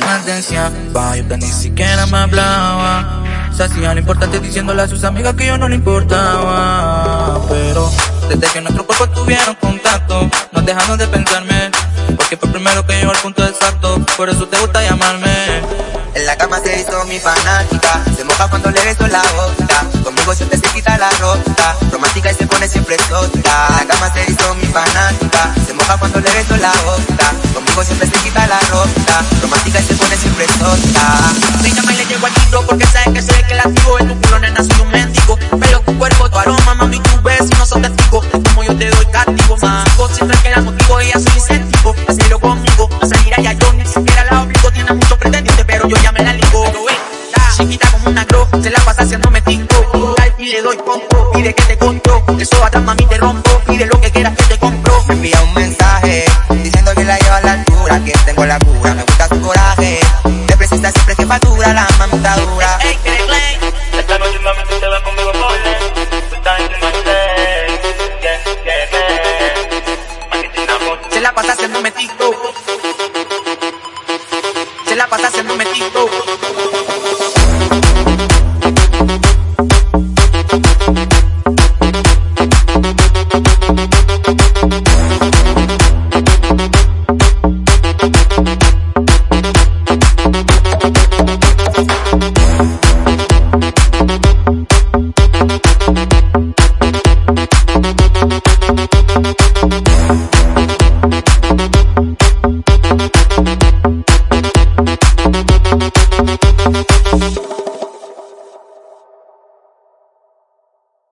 atención. Pa' yo ni siquiera me hablaba. Se hacía lo importante diciéndole a sus amigas que yo no le importaba. Pero desde que nuestros cuerpos tuvieron contacto, nos dejamos de pensarme. Porque fue primero que llegó al punto exacto. Por eso te gusta llamarme. En la cama se hizo mi fanática, se moja cuando le beso la boca. Conmigo siempre se quita la ropa, romántica y se pone siempre sota. En la cama se hizo mi fanática, se moja cuando le beso la boca. Conmigo siempre se quita la ropa, se pone siempre sota. me le llego al tiro porque sabes que soy el que la activo. En tu culo nena soy un mendigo, pero tu cuerpo, tu aroma, mami, tu beso no son testigos. Como yo te doy castigo, más siempre que la motivo, ella soy incentivo. Hacerlo conmigo, a salir allá yo ni siquiera la obligo, tiene mucho pretendiente, pero yo ya me la ligo. Chiquita como una gro, se la pasa haciéndome tinto. Y le doy pompo, pide que te compro. Eso atrás mami te rompo, pide lo que quieras que te compro. Mami está dura. Ey, Esta noche mami tú te vas conmigo por Tú estás en my place, yeah, yeah, yeah. Se la pasa haciéndome TikTok. Se la pasa haciéndome TikTok.